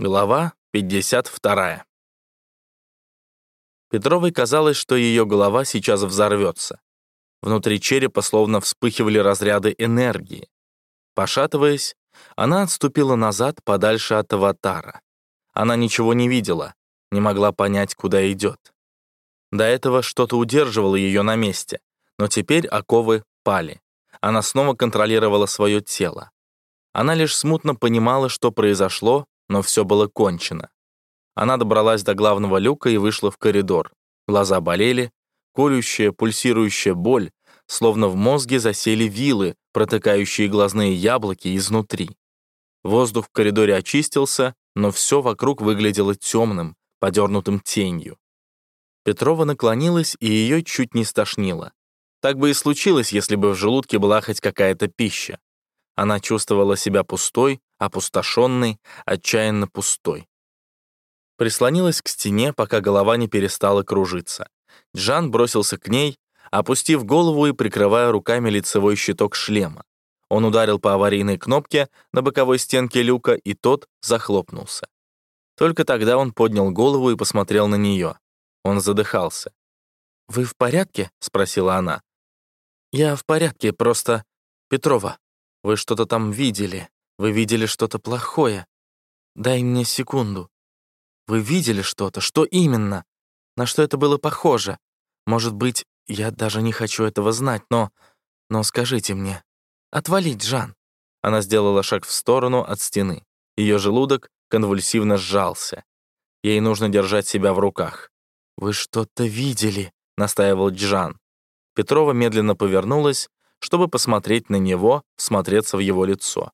Глава 52. Петровой казалось, что ее голова сейчас взорвется. Внутри черепа словно вспыхивали разряды энергии. Пошатываясь, она отступила назад подальше от аватара. Она ничего не видела, не могла понять, куда идет. До этого что-то удерживало ее на месте, но теперь оковы пали. Она снова контролировала свое тело. Она лишь смутно понимала, что произошло, но все было кончено. Она добралась до главного люка и вышла в коридор. Глаза болели, колющая, пульсирующая боль, словно в мозге засели вилы, протыкающие глазные яблоки изнутри. Воздух в коридоре очистился, но все вокруг выглядело темным, подернутым тенью. Петрова наклонилась, и ее чуть не стошнило. Так бы и случилось, если бы в желудке была хоть какая-то пища. Она чувствовала себя пустой, опустошенной, отчаянно пустой. Прислонилась к стене, пока голова не перестала кружиться. Джан бросился к ней, опустив голову и прикрывая руками лицевой щиток шлема. Он ударил по аварийной кнопке на боковой стенке люка, и тот захлопнулся. Только тогда он поднял голову и посмотрел на нее. Он задыхался. «Вы в порядке?» — спросила она. «Я в порядке, просто... Петрова, вы что-то там видели. Вы видели что-то плохое. Дай мне секунду. Вы видели что-то? Что именно? На что это было похоже? Может быть, я даже не хочу этого знать, но... Но скажите мне. Отвалить, Жан. Она сделала шаг в сторону от стены. Ее желудок конвульсивно сжался. Ей нужно держать себя в руках. «Вы что-то видели?» — настаивал Джан. Петрова медленно повернулась чтобы посмотреть на него, смотреться в его лицо.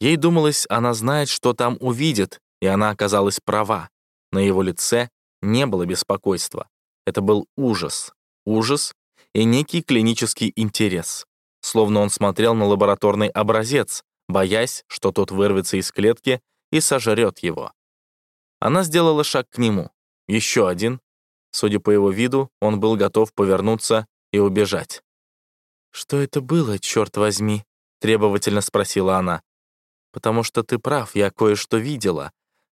Ей думалось, она знает, что там увидит, и она оказалась права. На его лице не было беспокойства. Это был ужас. Ужас и некий клинический интерес. Словно он смотрел на лабораторный образец, боясь, что тот вырвется из клетки и сожрет его. Она сделала шаг к нему. Еще один. Судя по его виду, он был готов повернуться и убежать. «Что это было, черт возьми?» — требовательно спросила она. «Потому что ты прав, я кое-что видела.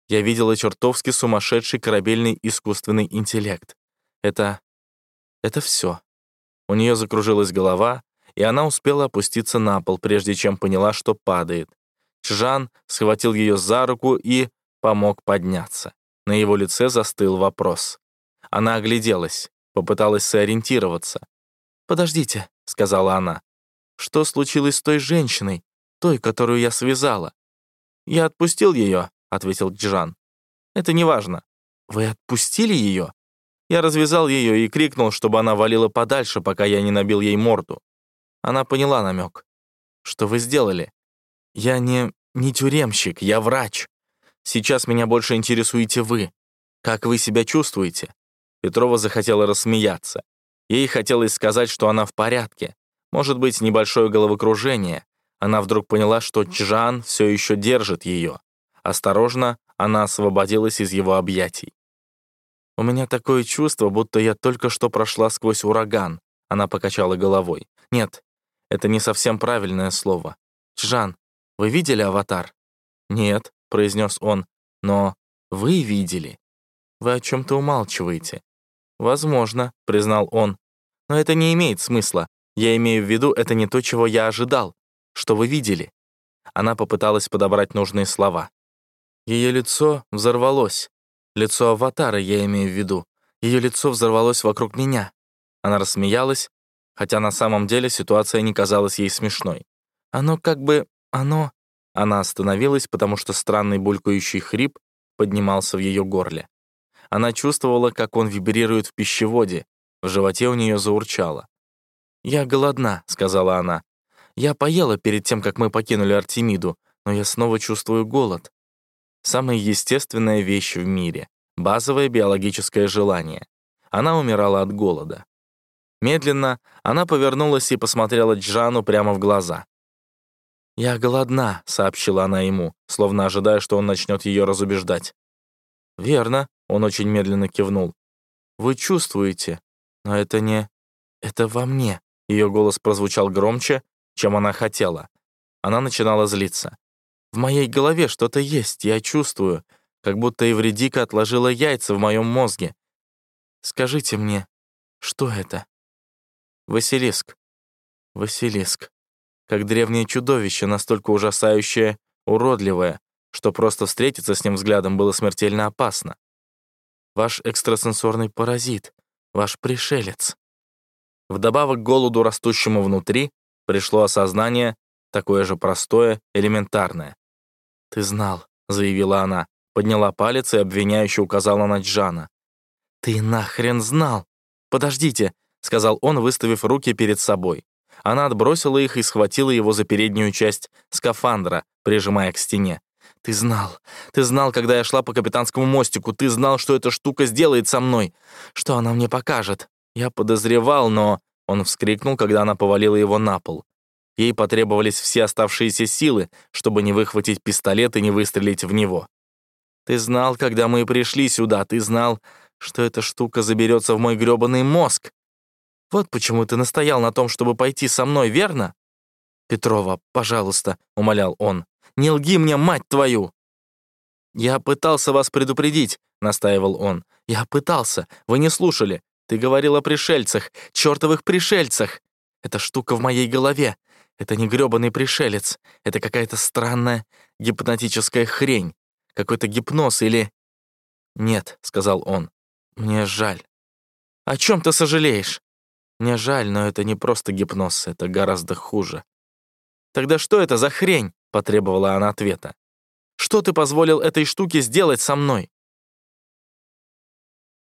Я видела чертовски сумасшедший корабельный искусственный интеллект. Это... это все. У нее закружилась голова, и она успела опуститься на пол, прежде чем поняла, что падает. Чжан схватил ее за руку и помог подняться. На его лице застыл вопрос. Она огляделась, попыталась сориентироваться. «Подождите», — сказала она. «Что случилось с той женщиной, той, которую я связала?» «Я отпустил ее», — ответил Джан. «Это не важно». «Вы отпустили ее?» Я развязал ее и крикнул, чтобы она валила подальше, пока я не набил ей морду. Она поняла намек. «Что вы сделали?» «Я не... не тюремщик, я врач. Сейчас меня больше интересуете вы. Как вы себя чувствуете?» Петрова захотела рассмеяться. Ей хотелось сказать, что она в порядке. Может быть, небольшое головокружение. Она вдруг поняла, что Чжан все еще держит ее. Осторожно, она освободилась из его объятий. «У меня такое чувство, будто я только что прошла сквозь ураган», она покачала головой. «Нет, это не совсем правильное слово. Чжан, вы видели аватар?» «Нет», — произнес он, — «но вы видели. Вы о чем-то умалчиваете. «Возможно», — признал он. «Но это не имеет смысла. Я имею в виду, это не то, чего я ожидал. Что вы видели?» Она попыталась подобрать нужные слова. Ее лицо взорвалось. Лицо аватара, я имею в виду. Ее лицо взорвалось вокруг меня. Она рассмеялась, хотя на самом деле ситуация не казалась ей смешной. Оно как бы... оно... Она остановилась, потому что странный булькающий хрип поднимался в ее горле. Она чувствовала, как он вибрирует в пищеводе. В животе у нее заурчало. «Я голодна», — сказала она. «Я поела перед тем, как мы покинули Артемиду, но я снова чувствую голод. Самая естественная вещь в мире. Базовое биологическое желание. Она умирала от голода. Медленно она повернулась и посмотрела Джану прямо в глаза. «Я голодна», — сообщила она ему, словно ожидая, что он начнет ее разубеждать. «Верно», — он очень медленно кивнул. «Вы чувствуете, но это не... это во мне». Ее голос прозвучал громче, чем она хотела. Она начинала злиться. «В моей голове что-то есть, я чувствую. как будто Эвредика отложила яйца в моем мозге. Скажите мне, что это? Василиск. Василиск. Как древнее чудовище, настолько ужасающее, уродливое, что просто встретиться с ним взглядом было смертельно опасно. Ваш экстрасенсорный паразит, ваш пришелец. Вдобавок к голоду, растущему внутри, пришло осознание, такое же простое, элементарное. «Ты знал», — заявила она, подняла палец и обвиняюще указала на Джана. «Ты нахрен знал! Подождите!» — сказал он, выставив руки перед собой. Она отбросила их и схватила его за переднюю часть скафандра, прижимая к стене. «Ты знал! Ты знал, когда я шла по капитанскому мостику! Ты знал, что эта штука сделает со мной! Что она мне покажет!» Я подозревал, но... Он вскрикнул, когда она повалила его на пол. Ей потребовались все оставшиеся силы, чтобы не выхватить пистолет и не выстрелить в него. «Ты знал, когда мы пришли сюда, ты знал, что эта штука заберется в мой грёбаный мозг. Вот почему ты настоял на том, чтобы пойти со мной, верно?» «Петрова, пожалуйста», — умолял он, — «не лги мне, мать твою!» «Я пытался вас предупредить», — настаивал он. «Я пытался. Вы не слушали. Ты говорил о пришельцах, чертовых пришельцах. Эта штука в моей голове. Это не грёбаный пришелец. Это какая-то странная гипнотическая хрень. Какой-то гипноз или...» «Нет», — сказал он. «Мне жаль». «О чем ты сожалеешь?» «Мне жаль, но это не просто гипноз, это гораздо хуже». «Тогда что это за хрень?» — потребовала она ответа. «Что ты позволил этой штуке сделать со мной?»